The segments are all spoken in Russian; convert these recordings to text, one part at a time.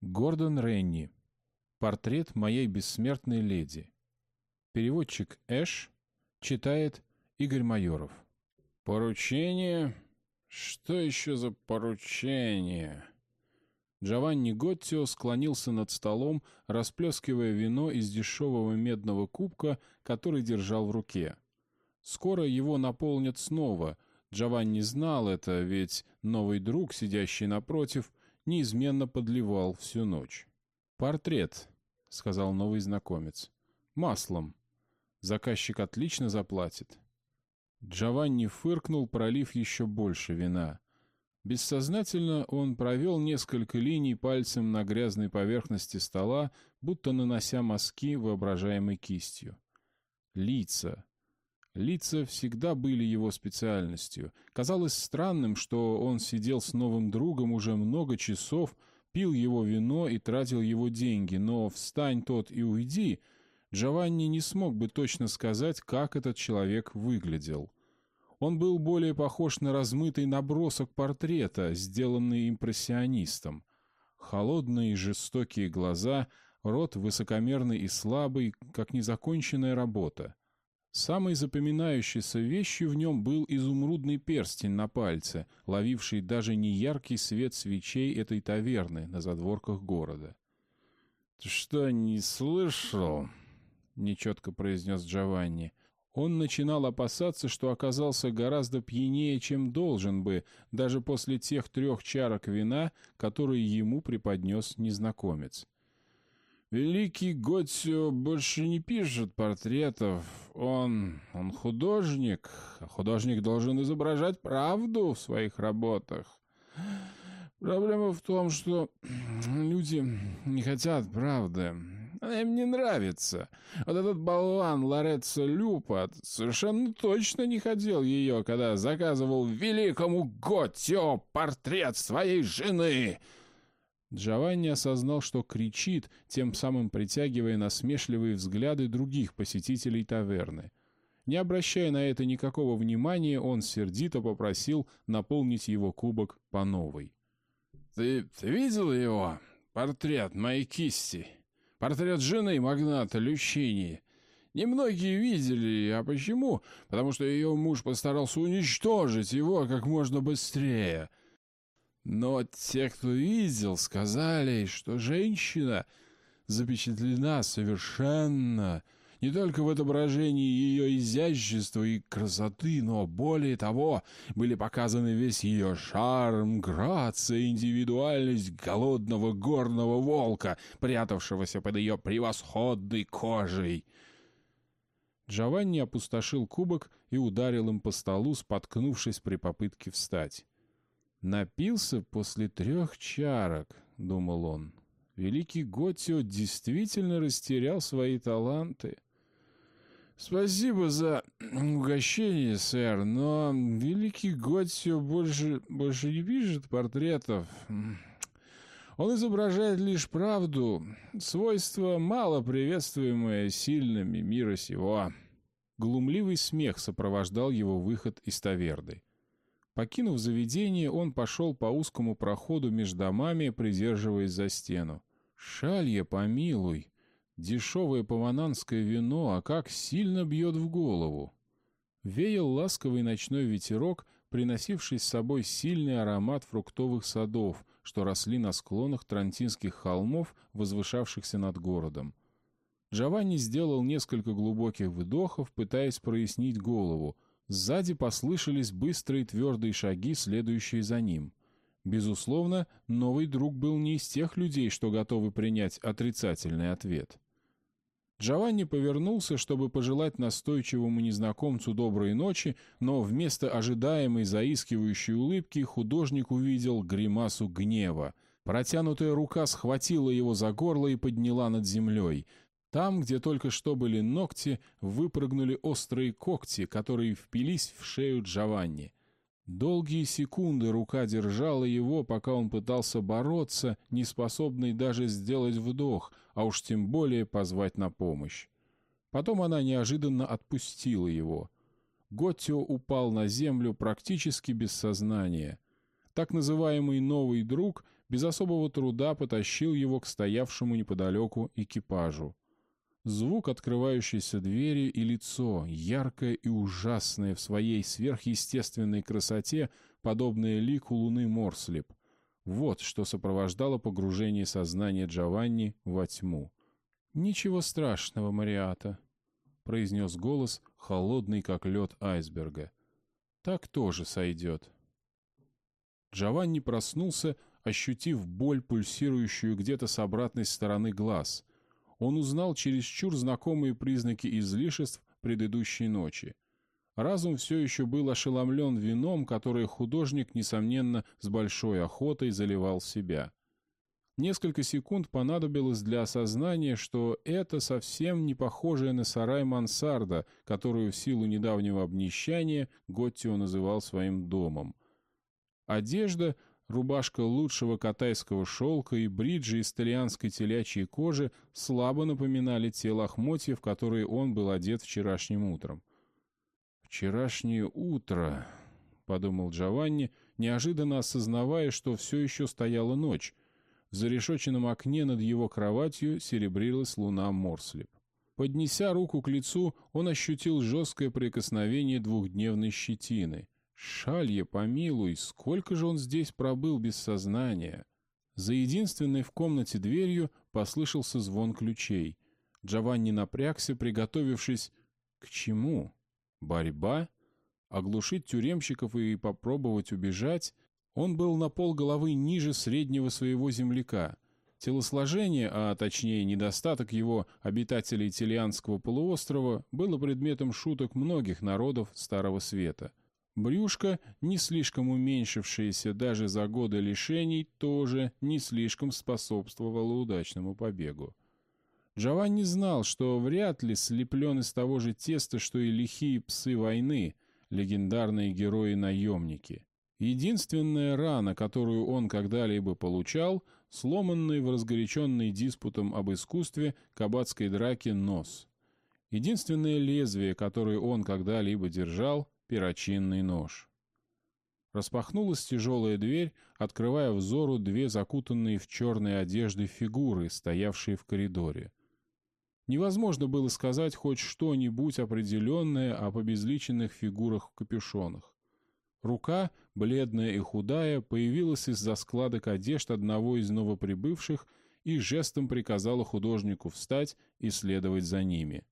Гордон Ренни. Портрет моей бессмертной леди. Переводчик Эш читает Игорь Майоров. Поручение? Что еще за поручение? Джованни Готтио склонился над столом, расплескивая вино из дешевого медного кубка, который держал в руке. Скоро его наполнят снова. Джованни знал это, ведь новый друг, сидящий напротив, неизменно подливал всю ночь. «Портрет», — сказал новый знакомец. «Маслом. Заказчик отлично заплатит». Джованни фыркнул, пролив еще больше вина. Бессознательно он провел несколько линий пальцем на грязной поверхности стола, будто нанося мазки воображаемой кистью. Лица. Лица всегда были его специальностью. Казалось странным, что он сидел с новым другом уже много часов, пил его вино и тратил его деньги, но «встань тот и уйди» Джованни не смог бы точно сказать, как этот человек выглядел. Он был более похож на размытый набросок портрета, сделанный импрессионистом. Холодные жестокие глаза, рот высокомерный и слабый, как незаконченная работа. Самой запоминающейся вещью в нем был изумрудный перстень на пальце, ловивший даже неяркий свет свечей этой таверны на задворках города. — Ты что, не слышал? — нечетко произнес Джованни. Он начинал опасаться, что оказался гораздо пьянее, чем должен бы, даже после тех трех чарок вина, которые ему преподнес незнакомец. «Великий Готсио больше не пишет портретов. Он... он художник, художник должен изображать правду в своих работах. Проблема в том, что люди не хотят правды. Она им не нравится. Вот этот болван Лореццо Люпа совершенно точно не хотел ее, когда заказывал великому Готио портрет своей жены. Джованни осознал, что кричит, тем самым притягивая насмешливые взгляды других посетителей таверны. Не обращая на это никакого внимания, он сердито попросил наполнить его кубок по новой. «Ты, ты видел его? Портрет моей кисти?» Портрет жены магната Лющини. Немногие видели, а почему? Потому что ее муж постарался уничтожить его как можно быстрее. Но те, кто видел, сказали, что женщина запечатлена совершенно не только в отображении ее изящества и красоты, но, более того, были показаны весь ее шарм, грация индивидуальность голодного горного волка, прятавшегося под ее превосходной кожей. Джованни опустошил кубок и ударил им по столу, споткнувшись при попытке встать. «Напился после трех чарок», — думал он. «Великий Готио действительно растерял свои таланты». «Спасибо за угощение, сэр, но великий Готсио больше, больше не пишет портретов. Он изображает лишь правду, свойство, мало приветствуемое сильными мира сего». Глумливый смех сопровождал его выход из таверды. Покинув заведение, он пошел по узкому проходу между домами, придерживаясь за стену. «Шалья, помилуй!» Дешевое павананское вино, а как сильно бьет в голову. Веял ласковый ночной ветерок, приносивший с собой сильный аромат фруктовых садов, что росли на склонах Трантинских холмов, возвышавшихся над городом. Джованни сделал несколько глубоких вдохов, пытаясь прояснить голову. Сзади послышались быстрые твердые шаги, следующие за ним. Безусловно, новый друг был не из тех людей, что готовы принять отрицательный ответ. Джованни повернулся, чтобы пожелать настойчивому незнакомцу доброй ночи, но вместо ожидаемой заискивающей улыбки художник увидел гримасу гнева. Протянутая рука схватила его за горло и подняла над землей. Там, где только что были ногти, выпрыгнули острые когти, которые впились в шею Джованни. Долгие секунды рука держала его, пока он пытался бороться, не способный даже сделать вдох, а уж тем более позвать на помощь. Потом она неожиданно отпустила его. Готтио упал на землю практически без сознания. Так называемый «новый друг» без особого труда потащил его к стоявшему неподалеку экипажу. Звук открывающейся двери и лицо, яркое и ужасное в своей сверхъестественной красоте, подобное лику луны Морслип. Вот что сопровождало погружение сознания Джованни во тьму. «Ничего страшного, Мариата», — произнес голос, холодный, как лед айсберга. «Так тоже сойдет». Джованни проснулся, ощутив боль, пульсирующую где-то с обратной стороны глаз. Он узнал чересчур знакомые признаки излишеств предыдущей ночи. Разум все еще был ошеломлен вином, которое художник, несомненно, с большой охотой заливал себя. Несколько секунд понадобилось для осознания, что это совсем не похожее на сарай мансарда, которую в силу недавнего обнищания Готтио называл своим домом. Одежда, рубашка лучшего катайского шелка и бриджи из итальянской телячьей кожи слабо напоминали те лохмотья, в которые он был одет вчерашним утром. «Вчерашнее утро», — подумал Джованни, неожиданно осознавая, что все еще стояла ночь. В зарешоченном окне над его кроватью серебрилась луна Морслип. Поднеся руку к лицу, он ощутил жесткое прикосновение двухдневной щетины. Шалье, помилуй, сколько же он здесь пробыл без сознания? За единственной в комнате дверью послышался звон ключей. Джованни напрягся, приготовившись... К чему? Борьба? Оглушить тюремщиков и попробовать убежать? Он был на пол головы ниже среднего своего земляка. Телосложение, а точнее недостаток его обитателей Итальянского полуострова, было предметом шуток многих народов Старого Света. Брюшко, не слишком уменьшившееся даже за годы лишений, тоже не слишком способствовало удачному побегу. Джованни знал, что вряд ли слеплен из того же теста, что и лихие псы войны, легендарные герои-наемники. Единственная рана, которую он когда-либо получал, сломанный в разгоряченный диспутом об искусстве кабацкой драки нос. Единственное лезвие, которое он когда-либо держал — перочинный нож. Распахнулась тяжелая дверь, открывая взору две закутанные в черные одежды фигуры, стоявшие в коридоре. Невозможно было сказать хоть что-нибудь определенное об обезличенных фигурах в капюшонах. Рука, бледная и худая, появилась из-за складок одежд одного из новоприбывших и жестом приказала художнику встать и следовать за ними.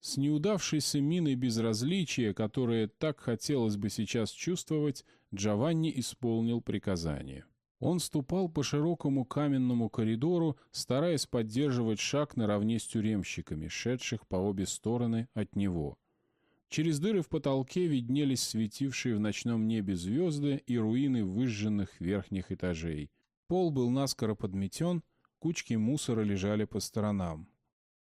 С неудавшейся миной безразличия, которое так хотелось бы сейчас чувствовать, Джованни исполнил приказание. Он ступал по широкому каменному коридору, стараясь поддерживать шаг наравне с тюремщиками, шедших по обе стороны от него. Через дыры в потолке виднелись светившие в ночном небе звезды и руины выжженных верхних этажей. Пол был наскоро подметен, кучки мусора лежали по сторонам.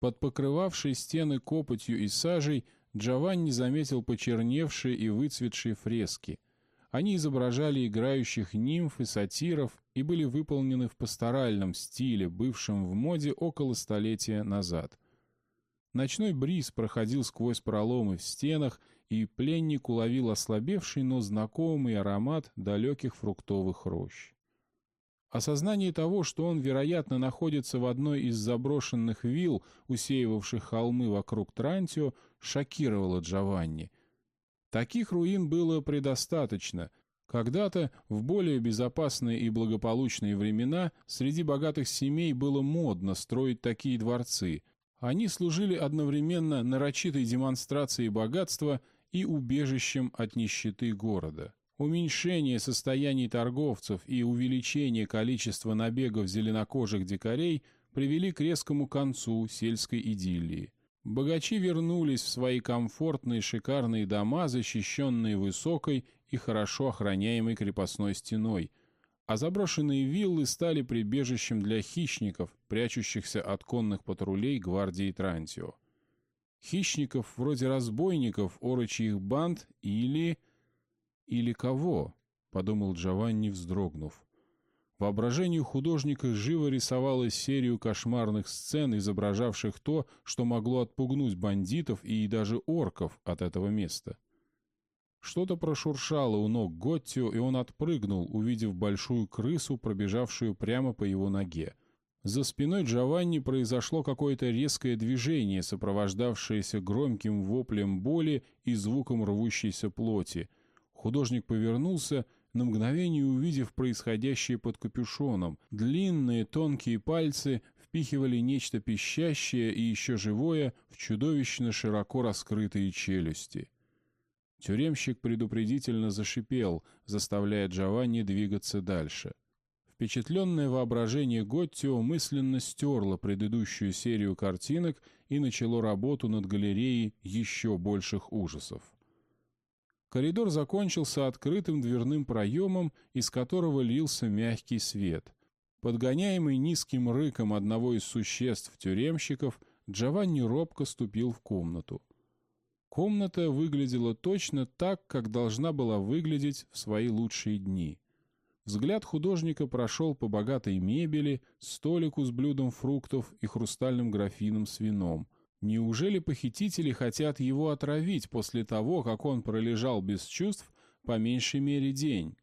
Под покрывавшей стены копотью и сажей Джованни заметил почерневшие и выцветшие фрески — они изображали играющих нимф и сатиров и были выполнены в пасторальном стиле, бывшем в моде около столетия назад. Ночной бриз проходил сквозь проломы в стенах, и пленник уловил ослабевший, но знакомый аромат далеких фруктовых рощ. Осознание того, что он, вероятно, находится в одной из заброшенных вилл, усеивавших холмы вокруг Трантио, шокировало Джованни — Таких руин было предостаточно. Когда-то, в более безопасные и благополучные времена, среди богатых семей было модно строить такие дворцы. Они служили одновременно нарочитой демонстрацией богатства и убежищем от нищеты города. Уменьшение состояний торговцев и увеличение количества набегов зеленокожих дикарей привели к резкому концу сельской идиллии. Богачи вернулись в свои комфортные шикарные дома, защищенные высокой и хорошо охраняемой крепостной стеной, а заброшенные виллы стали прибежищем для хищников, прячущихся от конных патрулей гвардии Трантио. Хищников вроде разбойников, орочьих банд или... Или кого? — подумал Джованни, вздрогнув. Воображению художника живо рисовалась серию кошмарных сцен, изображавших то, что могло отпугнуть бандитов и даже орков от этого места. Что-то прошуршало у ног Готтио, и он отпрыгнул, увидев большую крысу, пробежавшую прямо по его ноге. За спиной Джованни произошло какое-то резкое движение, сопровождавшееся громким воплем боли и звуком рвущейся плоти. Художник повернулся, на мгновение увидев происходящее под капюшоном. Длинные тонкие пальцы впихивали нечто пищащее и еще живое в чудовищно широко раскрытые челюсти. Тюремщик предупредительно зашипел, заставляя Джованни двигаться дальше. Впечатленное воображение Готтио мысленно стерло предыдущую серию картинок и начало работу над галереей еще больших ужасов. Коридор закончился открытым дверным проемом, из которого лился мягкий свет. Подгоняемый низким рыком одного из существ-тюремщиков, Джованни робко ступил в комнату. Комната выглядела точно так, как должна была выглядеть в свои лучшие дни. Взгляд художника прошел по богатой мебели, столику с блюдом фруктов и хрустальным графином с вином. Неужели похитители хотят его отравить после того, как он пролежал без чувств по меньшей мере день?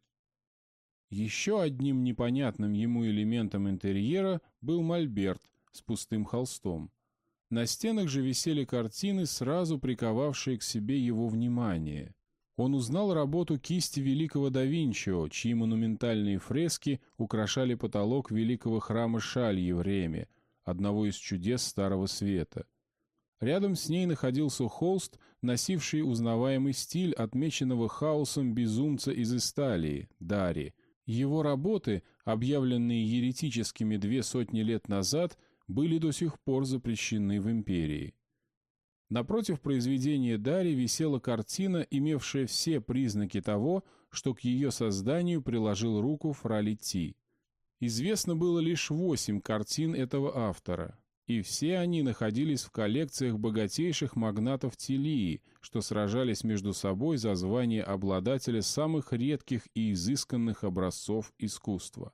Еще одним непонятным ему элементом интерьера был мольберт с пустым холстом. На стенах же висели картины, сразу приковавшие к себе его внимание. Он узнал работу кисти великого да Винчио, чьи монументальные фрески украшали потолок великого храма Шальи в Реме, одного из чудес Старого Света. Рядом с ней находился холст, носивший узнаваемый стиль отмеченного хаосом безумца из Исталии, Дари, его работы, объявленные еретическими две сотни лет назад, были до сих пор запрещены в империи. Напротив произведения Дари висела картина, имевшая все признаки того, что к ее созданию приложил руку Фралити. Известно было лишь восемь картин этого автора и все они находились в коллекциях богатейших магнатов Телии, что сражались между собой за звание обладателя самых редких и изысканных образцов искусства.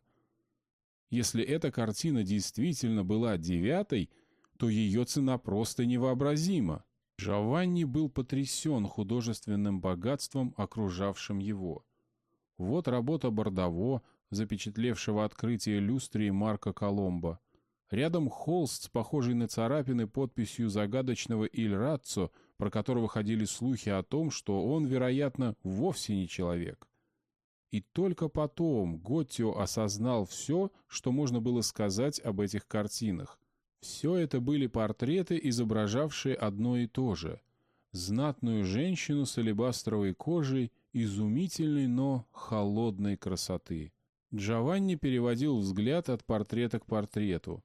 Если эта картина действительно была девятой, то ее цена просто невообразима. Джованни был потрясен художественным богатством, окружавшим его. Вот работа Бордово, запечатлевшего открытие люстрии Марка Коломбо, Рядом холст с похожей на царапины подписью загадочного Иль про которого ходили слухи о том, что он, вероятно, вовсе не человек. И только потом Готтио осознал все, что можно было сказать об этих картинах. Все это были портреты, изображавшие одно и то же. Знатную женщину с алебастровой кожей, изумительной, но холодной красоты. Джованни переводил взгляд от портрета к портрету.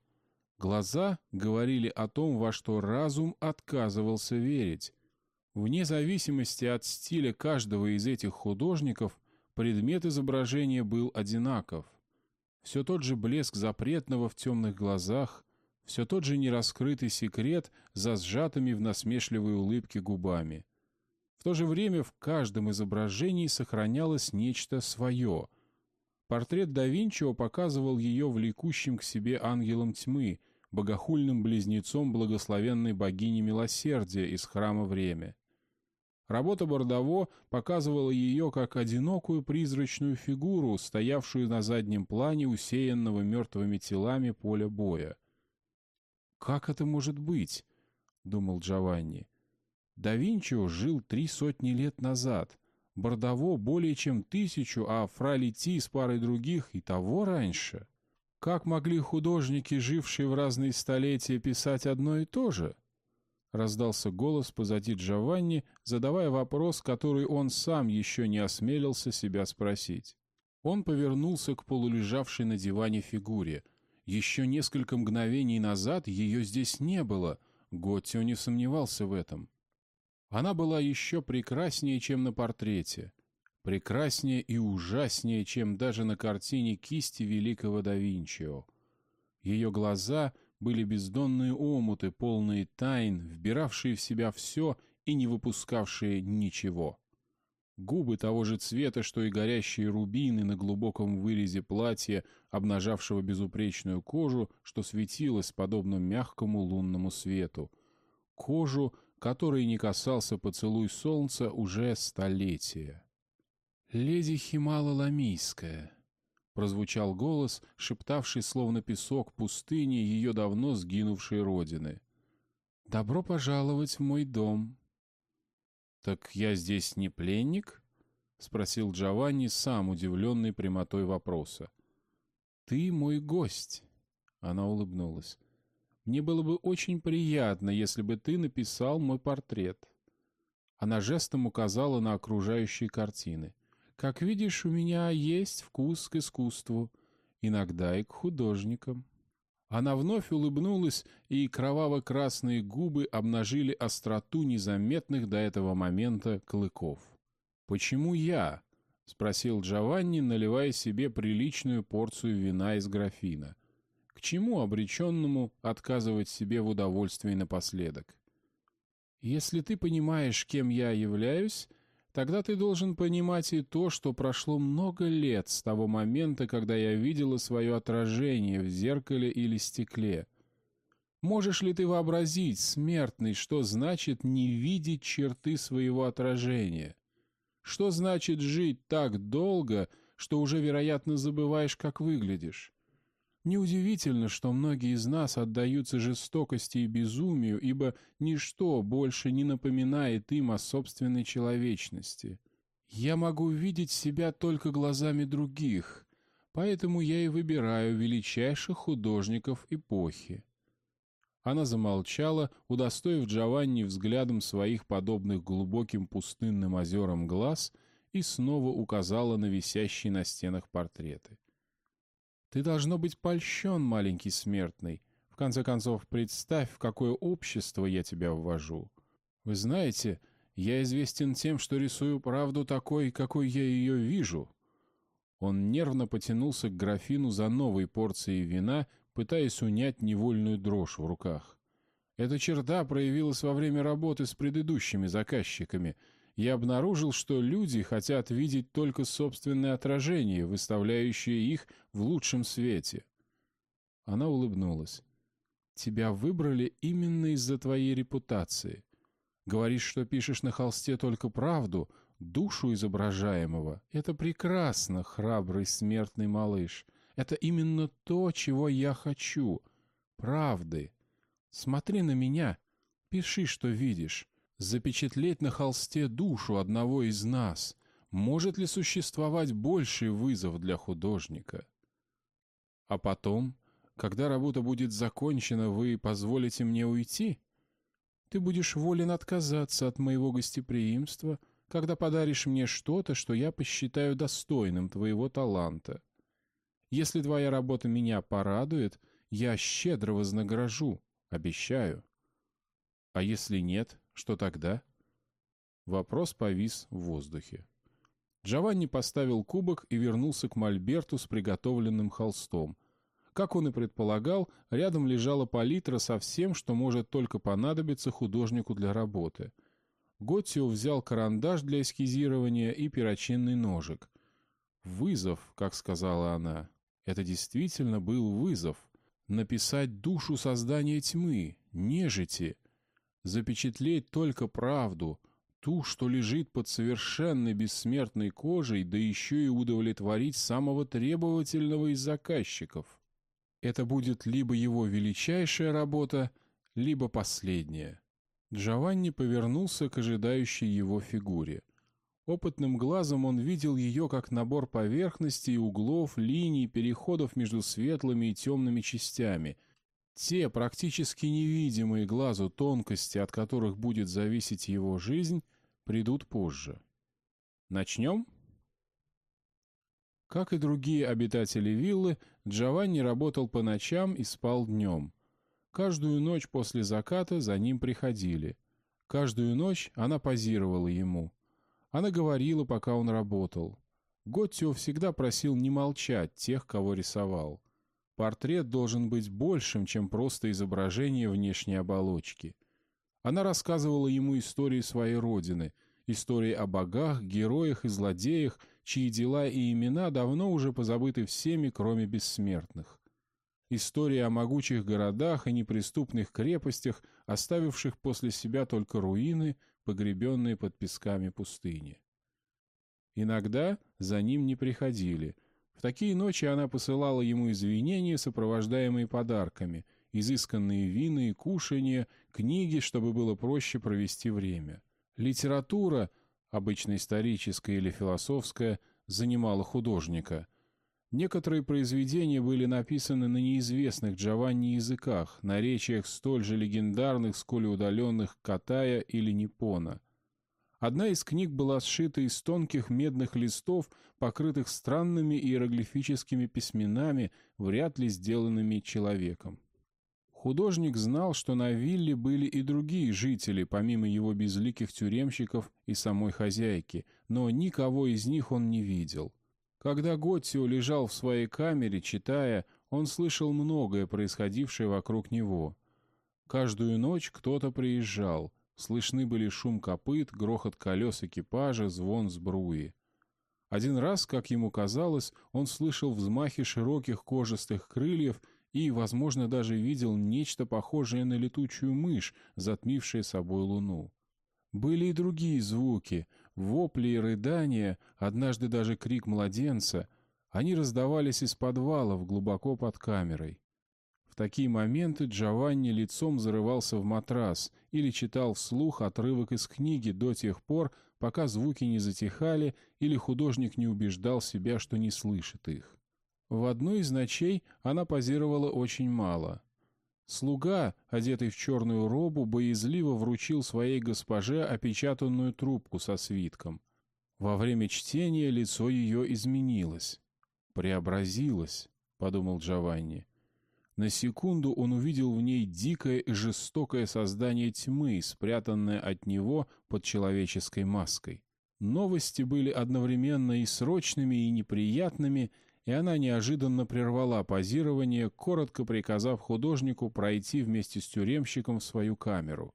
Глаза говорили о том, во что разум отказывался верить. Вне зависимости от стиля каждого из этих художников, предмет изображения был одинаков. Все тот же блеск запретного в темных глазах, все тот же нераскрытый секрет за сжатыми в насмешливой улыбке губами. В то же время в каждом изображении сохранялось нечто свое. Портрет да Винчио показывал ее влекущим к себе ангелом тьмы — богохульным близнецом благословенной богини милосердия из храма Время. Работа Бордово показывала ее как одинокую призрачную фигуру, стоявшую на заднем плане усеянного мертвыми телами поля боя. «Как это может быть?» — думал Джованни. «Да Винчио жил три сотни лет назад, Бордово более чем тысячу, а Фралити с парой других и того раньше». Как могли художники, жившие в разные столетия, писать одно и то же? Раздался голос позади Джованни, задавая вопрос, который он сам еще не осмелился себя спросить. Он повернулся к полулежавшей на диване фигуре. Еще несколько мгновений назад ее здесь не было. Готтио не сомневался в этом. Она была еще прекраснее, чем на портрете прекраснее и ужаснее, чем даже на картине кисти великого да Винчио. Ее глаза были бездонные омуты, полные тайн, вбиравшие в себя все и не выпускавшие ничего. Губы того же цвета, что и горящие рубины на глубоком вырезе платья, обнажавшего безупречную кожу, что светилось подобно мягкому лунному свету. Кожу, который не касался поцелуй солнца уже столетия. «Леди Химала Ламийская», — прозвучал голос, шептавший словно песок пустыни ее давно сгинувшей родины. «Добро пожаловать в мой дом». «Так я здесь не пленник?» — спросил Джованни, сам удивленный прямотой вопроса. «Ты мой гость», — она улыбнулась. «Мне было бы очень приятно, если бы ты написал мой портрет». Она жестом указала на окружающие картины. «Как видишь, у меня есть вкус к искусству, иногда и к художникам». Она вновь улыбнулась, и кроваво-красные губы обнажили остроту незаметных до этого момента клыков. «Почему я?» — спросил Джованни, наливая себе приличную порцию вина из графина. «К чему обреченному отказывать себе в удовольствии напоследок?» «Если ты понимаешь, кем я являюсь, тогда ты должен понимать и то, что прошло много лет с того момента, когда я видела свое отражение в зеркале или стекле. Можешь ли ты вообразить, смертный, что значит не видеть черты своего отражения?» Что значит жить так долго, что уже, вероятно, забываешь, как выглядишь? Неудивительно, что многие из нас отдаются жестокости и безумию, ибо ничто больше не напоминает им о собственной человечности. Я могу видеть себя только глазами других, поэтому я и выбираю величайших художников эпохи. Она замолчала, удостоив Джованни взглядом своих подобных глубоким пустынным озерам глаз и снова указала на висящие на стенах портреты. «Ты должно быть польщен, маленький смертный. В конце концов, представь, в какое общество я тебя ввожу. Вы знаете, я известен тем, что рисую правду такой, какой я ее вижу». Он нервно потянулся к графину за новой порцией вина, пытаясь унять невольную дрожь в руках. Эта черта проявилась во время работы с предыдущими заказчиками. Я обнаружил, что люди хотят видеть только собственное отражение, выставляющее их в лучшем свете. Она улыбнулась. «Тебя выбрали именно из-за твоей репутации. Говоришь, что пишешь на холсте только правду, душу изображаемого. Это прекрасно, храбрый смертный малыш. Это именно то, чего я хочу. Правды. Смотри на меня. Пиши, что видишь. Запечатлеть на холсте душу одного из нас. Может ли существовать больший вызов для художника? А потом, когда работа будет закончена, вы позволите мне уйти? Ты будешь волен отказаться от моего гостеприимства, когда подаришь мне что-то, что я посчитаю достойным твоего таланта. Если твоя работа меня порадует, я щедро вознагражу, обещаю. А если нет, что тогда? Вопрос повис в воздухе. Джованни поставил кубок и вернулся к мольберту с приготовленным холстом. Как он и предполагал, рядом лежала палитра со всем, что может только понадобиться художнику для работы. Готтио взял карандаш для эскизирования и перочинный ножик. «Вызов», как сказала она, это действительно был вызов. Написать душу создания тьмы, нежити. Запечатлеть только правду, ту, что лежит под совершенной бессмертной кожей, да еще и удовлетворить самого требовательного из заказчиков. Это будет либо его величайшая работа, либо последняя. Джованни повернулся к ожидающей его фигуре — Опытным глазом он видел ее как набор поверхностей, углов, линий, переходов между светлыми и темными частями. Те практически невидимые глазу тонкости, от которых будет зависеть его жизнь, придут позже. Начнем? Как и другие обитатели виллы, Джованни работал по ночам и спал днем. Каждую ночь после заката за ним приходили. Каждую ночь она позировала ему — она говорила, пока он работал. Готтио всегда просил не молчать тех, кого рисовал. Портрет должен быть большим, чем просто изображение внешней оболочки. Она рассказывала ему истории своей родины, истории о богах, героях и злодеях, чьи дела и имена давно уже позабыты всеми, кроме бессмертных. История о могучих городах и неприступных крепостях, оставивших после себя только руины, погребенные под песками пустыни. Иногда за ним не приходили. В такие ночи она посылала ему извинения, сопровождаемые подарками, изысканные вины и кушанья, книги, чтобы было проще провести время. Литература, обычно историческая или философская, занимала художника. Некоторые произведения были написаны на неизвестных Джованни языках, наречиях столь же легендарных, сколь и удаленных Катая или Ниппона. Одна из книг была сшита из тонких медных листов, покрытых странными иероглифическими письменами, вряд ли сделанными человеком. Художник знал, что на вилле были и другие жители, помимо его безликих тюремщиков и самой хозяйки, но никого из них он не видел. Когда Готтио лежал в своей камере, читая, он слышал многое, происходившее вокруг него. Каждую ночь кто-то приезжал. Слышны были шум копыт, грохот колес экипажа, звон сбруи. Один раз, как ему казалось, он слышал взмахи широких кожистых крыльев — и, возможно, даже видел нечто похожее на летучую мышь, затмившее собой луну. Были и другие звуки, вопли и рыдания, однажды даже крик младенца. Они раздавались из подвалов глубоко под камерой. В такие моменты Джованни лицом зарывался в матрас или читал вслух отрывок из книги до тех пор, пока звуки не затихали или художник не убеждал себя, что не слышит их. В одну из ночей она позировала очень мало. Слуга, одетый в черную робу, боязливо вручил своей госпоже опечатанную трубку со свитком. Во время чтения лицо ее изменилось. «Преобразилось», — подумал Джованни. На секунду он увидел в ней дикое и жестокое создание тьмы, спрятанное от него под человеческой маской. Новости были одновременно и срочными, и неприятными, и она неожиданно прервала позирование, коротко приказав художнику пройти вместе с тюремщиком в свою камеру.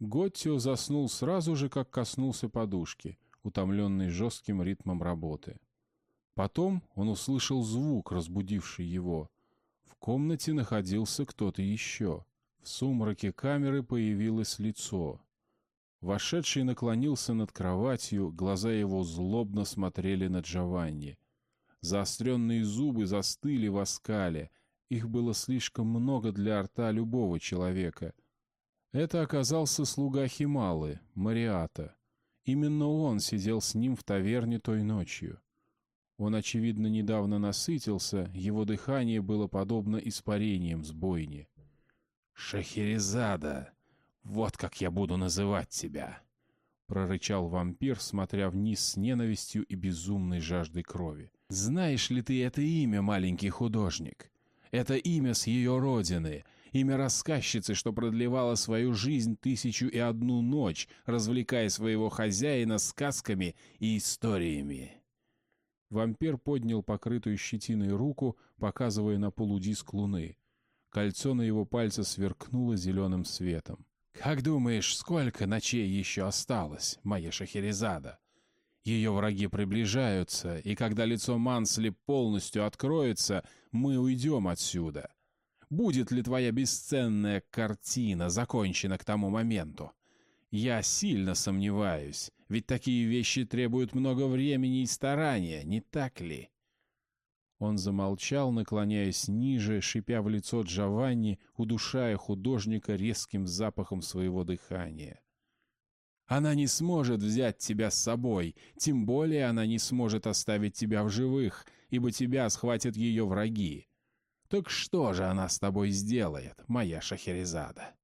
Готтио заснул сразу же, как коснулся подушки, утомленный жестким ритмом работы. Потом он услышал звук, разбудивший его. Комнате находился кто-то еще. В сумраке камеры появилось лицо. Вошедший наклонился над кроватью, глаза его злобно смотрели на Джованни. Заостренные зубы застыли в оскале. Их было слишком много для рта любого человека. Это оказался слуга Хималы, Мариата. Именно он сидел с ним в таверне той ночью. Он, очевидно, недавно насытился, его дыхание было подобно испарениям с бойни. «Шахерезада! Вот как я буду называть тебя!» — прорычал вампир, смотря вниз с ненавистью и безумной жаждой крови. Знаешь ли ты это имя, маленький художник? Это имя с ее родины, имя рассказчицы, что продлевала свою жизнь тысячу и одну ночь, развлекая своего хозяина сказками и историями. Вампир поднял покрытую щетиной руку, показывая на полудиск луны. Кольцо на его пальце сверкнуло зеленым светом. «Как думаешь, сколько ночей еще осталось, моя Шахерезада?» Ее враги приближаются, и когда лицо Мансли полностью откроется, мы уйдем отсюда. Будет ли твоя бесценная картина закончена к тому моменту? Я сильно сомневаюсь, ведь такие вещи требуют много времени и старания, не так ли?» Он замолчал, наклоняясь ниже, шипя в лицо Джованни, удушая художника резким запахом своего дыхания. Она не сможет взять тебя с собой, тем более она не сможет оставить тебя в живых, ибо тебя схватят ее враги. Так что же она с тобой сделает, моя Шахерезада?»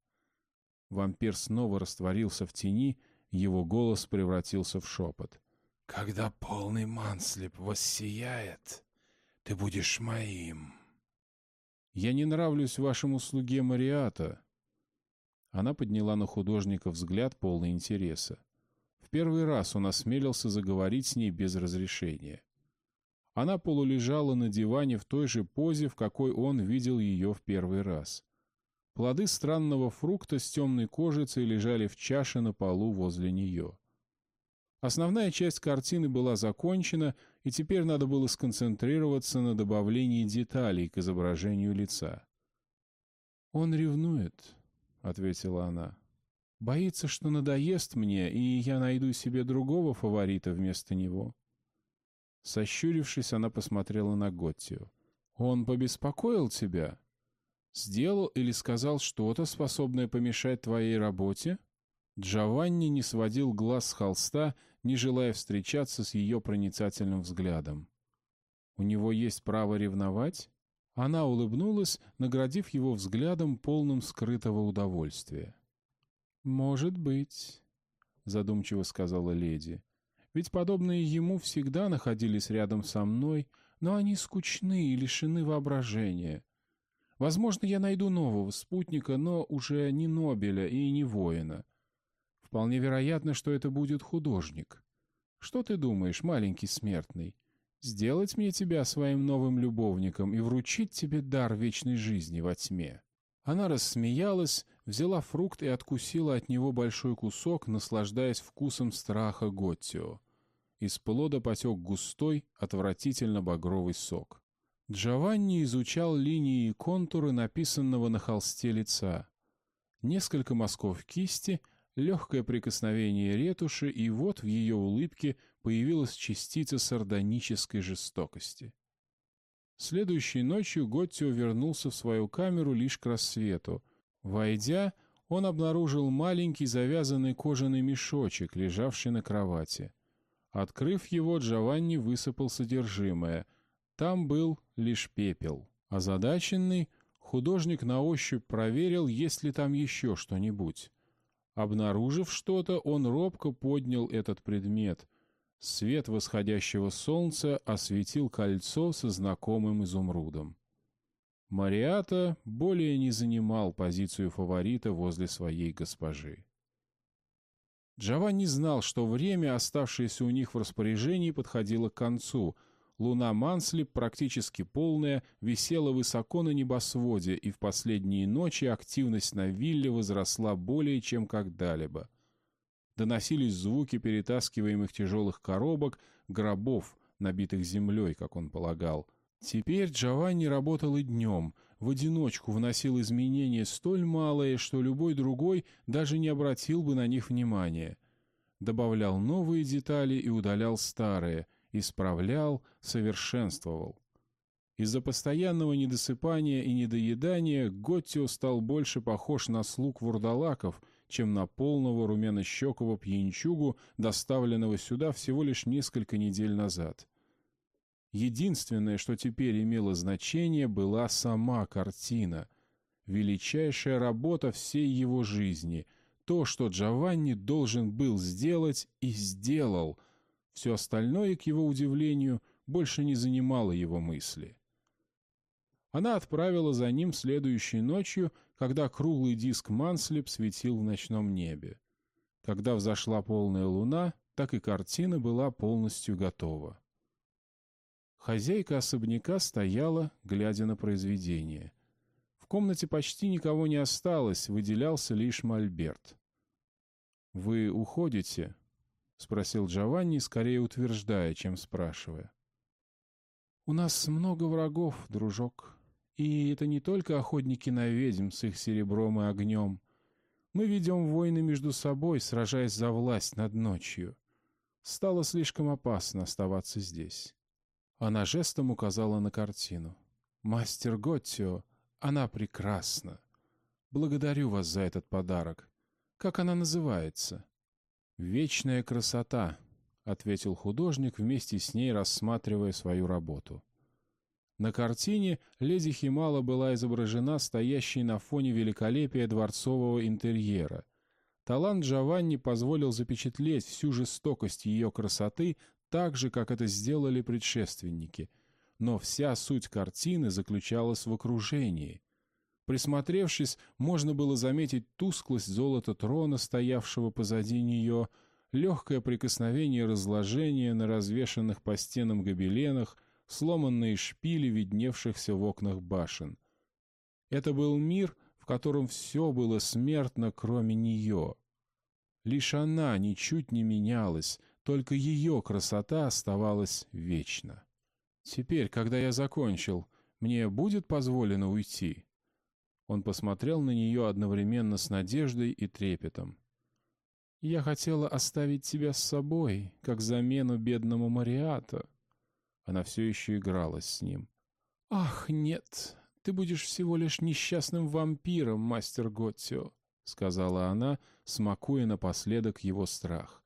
Вампир снова растворился в тени, его голос превратился в шепот. «Когда полный манслип воссияет, ты будешь моим». «Я не нравлюсь вашему слуге Мариата», она подняла на художника взгляд полный интереса. В первый раз он осмелился заговорить с ней без разрешения. Она полулежала на диване в той же позе, в какой он видел ее в первый раз. Плоды странного фрукта с темной кожицей лежали в чаше на полу возле нее. Основная часть картины была закончена, и теперь надо было сконцентрироваться на добавлении деталей к изображению лица. «Он ревнует», — ответила она. «Боится, что надоест мне, и я найду себе другого фаворита вместо него». Сощурившись, она посмотрела на Готтию. «Он побеспокоил тебя? Сделал или сказал что-то, способное помешать твоей работе?» Джованни не сводил глаз с холста, не желая встречаться с ее проницательным взглядом. «У него есть право ревновать?» Она улыбнулась, наградив его взглядом, полным скрытого удовольствия. «Может быть», — задумчиво сказала леди. «Ведь подобные ему всегда находились рядом со мной, но они скучны и лишены воображения. Возможно, я найду нового спутника, но уже не Нобеля и не воина. Вполне вероятно, что это будет художник. Что ты думаешь, маленький смертный? Сделать мне тебя своим новым любовником и вручить тебе дар вечной жизни во тьме?» Она рассмеялась, взяла фрукт и откусила от него большой кусок, наслаждаясь вкусом страха Готтио. Из плода потек густой, отвратительно багровый сок. Джованни изучал линии и контуры написанного на холсте лица. Несколько мазков кисти, легкое прикосновение ретуши, и вот в ее улыбке появилась частица сардонической жестокости. Следующей ночью Готтио вернулся в свою камеру лишь к рассвету. Войдя, он обнаружил маленький завязанный кожаный мешочек, лежавший на кровати. Открыв его, Джованни высыпал содержимое. Там был лишь пепел. Озадаченный, художник на ощупь проверил, есть ли там еще что-нибудь. Обнаружив что-то, он робко поднял этот предмет. Свет восходящего солнца осветил кольцо со знакомым изумрудом. Мариата более не занимал позицию фаворита возле своей госпожи. Джованни знал, что время, оставшееся у них в распоряжении, подходило к концу. Луна Мансли, практически полная, висела высоко на небосводе, и в последние ночи активность на вилле возросла более чем когда-либо. Доносились звуки перетаскиваемых тяжелых коробок, гробов, набитых землей, как он полагал. Теперь Джованни работал и днем — в одиночку вносил изменения столь малые, что любой другой даже не обратил бы на них внимания. Добавлял новые детали и удалял старые, исправлял, совершенствовал. Из-за постоянного недосыпания и недоедания Готтио стал больше похож на слуг вурдалаков, чем на полного румяно-щекого пьянчугу, доставленного сюда всего лишь несколько недель назад. Единственное, что теперь имело значение, была сама картина. Величайшая работа всей его жизни. То, что Джованни должен был сделать и сделал. Все остальное, к его удивлению, больше не занимало его мысли. Она отправила за ним следующей ночью, когда круглый диск Манслип светил в ночном небе. Когда взошла полная луна, так и картина была полностью готова. Хозяйка особняка стояла, глядя на произведение. В комнате почти никого не осталось, выделялся лишь Мольберт. «Вы уходите?» — спросил Джованни, скорее утверждая, чем спрашивая. «У нас много врагов, дружок. И это не только охотники на ведьм с их серебром и огнем. Мы ведем войны между собой, сражаясь за власть над ночью. Стало слишком опасно оставаться здесь». Она жестом указала на картину. «Мастер Готтио, она прекрасна. Благодарю вас за этот подарок. Как она называется?» «Вечная красота», — ответил художник, вместе с ней рассматривая свою работу. На картине леди Химала была изображена стоящей на фоне великолепия дворцового интерьера. Талант Джованни позволил запечатлеть всю жестокость ее красоты так же, как это сделали предшественники. Но вся суть картины заключалась в окружении. Присмотревшись, можно было заметить тусклость золота трона, стоявшего позади нее, легкое прикосновение разложения на развешанных по стенам гобеленах, сломанные шпили, видневшихся в окнах башен. Это был мир, в котором все было смертно, кроме нее. Лишь она ничуть не менялась, только ее красота оставалась вечно. «Теперь, когда я закончил, мне будет позволено уйти?» Он посмотрел на нее одновременно с надеждой и трепетом. «Я хотела оставить тебя с собой, как замену бедному Мариата». Она все еще игралась с ним. «Ах, нет, ты будешь всего лишь несчастным вампиром, мастер Готтио», — сказала она, смакуя напоследок его страх.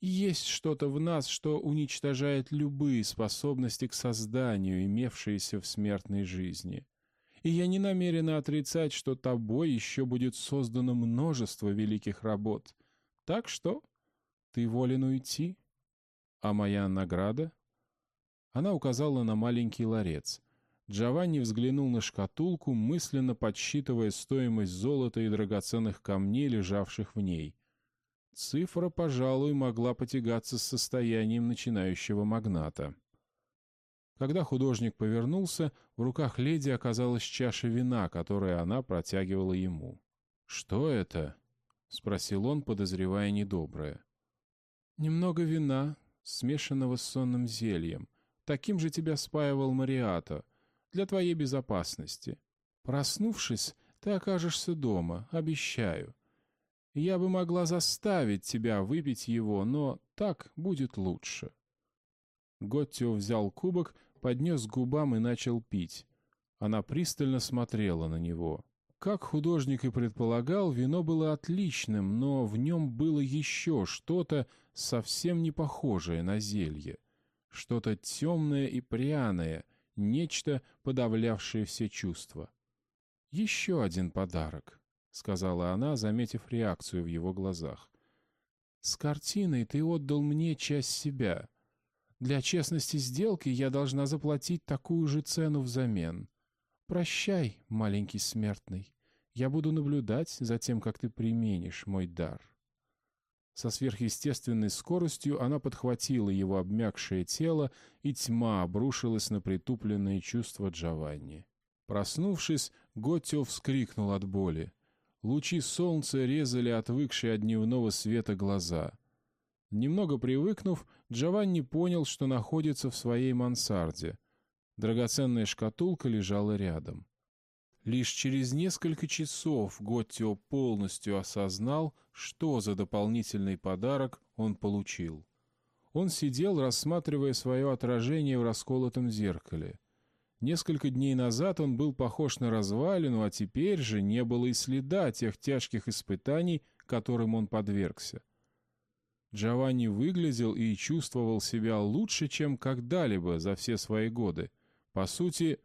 «Есть что-то в нас, что уничтожает любые способности к созданию, имевшиеся в смертной жизни. И я не намерена отрицать, что тобой еще будет создано множество великих работ. Так что ты волен уйти. А моя награда?» Она указала на маленький ларец — Джованни взглянул на шкатулку, мысленно подсчитывая стоимость золота и драгоценных камней, лежавших в ней. Цифра, пожалуй, могла потягаться с состоянием начинающего магната. Когда художник повернулся, в руках леди оказалась чаша вина, которую она протягивала ему. «Что это?» — спросил он, подозревая недоброе. «Немного вина, смешанного с сонным зельем. Таким же тебя спаивал Мариата для твоей безопасности. Проснувшись, ты окажешься дома, обещаю. Я бы могла заставить тебя выпить его, но так будет лучше. Готтио взял кубок, поднес к губам и начал пить. Она пристально смотрела на него. Как художник и предполагал, вино было отличным, но в нем было еще что-то совсем не похожее на зелье. Что-то темное и пряное — нечто, подавлявшее все чувства. «Еще один подарок», — сказала она, заметив реакцию в его глазах. «С картиной ты отдал мне часть себя. Для честности сделки я должна заплатить такую же цену взамен. Прощай, маленький смертный. Я буду наблюдать за тем, как ты применишь мой дар». Со сверхъестественной скоростью она подхватила его обмякшее тело, и тьма обрушилась на притупленные чувства Джованни. Проснувшись, Готтио вскрикнул от боли. Лучи солнца резали отвыкшие от дневного света глаза. Немного привыкнув, Джованни понял, что находится в своей мансарде. Драгоценная шкатулка лежала рядом. Лишь через несколько часов Готтио полностью осознал, что за дополнительный подарок он получил. Он сидел, рассматривая свое отражение в расколотом зеркале. Несколько дней назад он был похож на развалину, а теперь же не было и следа тех тяжких испытаний, которым он подвергся. Джованни выглядел и чувствовал себя лучше, чем когда-либо за все свои годы. По сути,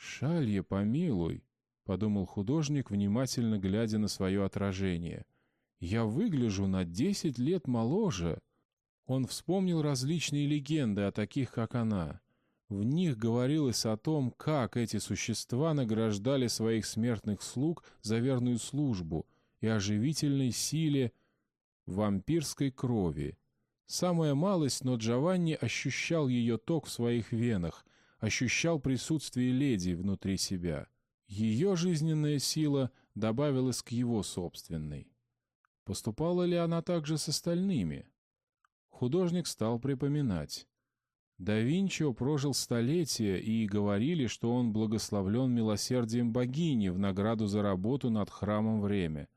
«Шалье, помилуй», — подумал художник, внимательно глядя на свое отражение. «Я выгляжу на десять лет моложе». Он вспомнил различные легенды о таких, как она. В них говорилось о том, как эти существа награждали своих смертных слуг за верную службу и о живительной силе вампирской крови. Самая малость, но Джованни ощущал ее ток в своих венах, ощущал присутствие леди внутри себя. Ее жизненная сила добавилась к его собственной. Поступала ли она также с остальными? Художник стал припоминать. Да Винчио прожил столетия, и говорили, что он благословлен милосердием богини в награду за работу над храмом время.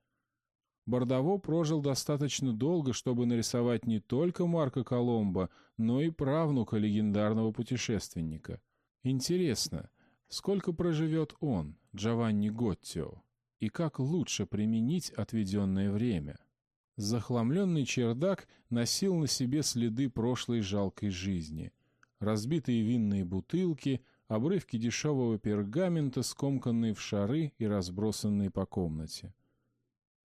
Бордово прожил достаточно долго, чтобы нарисовать не только Марка Коломбо, но и правнука легендарного путешественника — Интересно, сколько проживет он, Джованни Готтио, и как лучше применить отведенное время? Захламленный чердак носил на себе следы прошлой жалкой жизни. Разбитые винные бутылки, обрывки дешевого пергамента, скомканные в шары и разбросанные по комнате.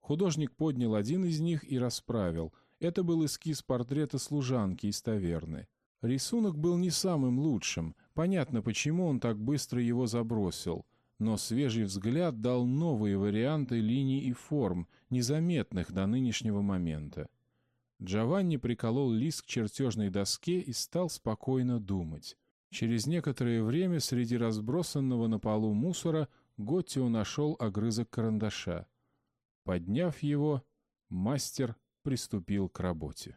Художник поднял один из них и расправил. Это был эскиз портрета служанки из таверны. Рисунок был не самым лучшим, понятно, почему он так быстро его забросил, но свежий взгляд дал новые варианты линий и форм, незаметных до нынешнего момента. Джованни приколол лист к чертежной доске и стал спокойно думать. Через некоторое время среди разбросанного на полу мусора Готтио нашел огрызок карандаша. Подняв его, мастер приступил к работе.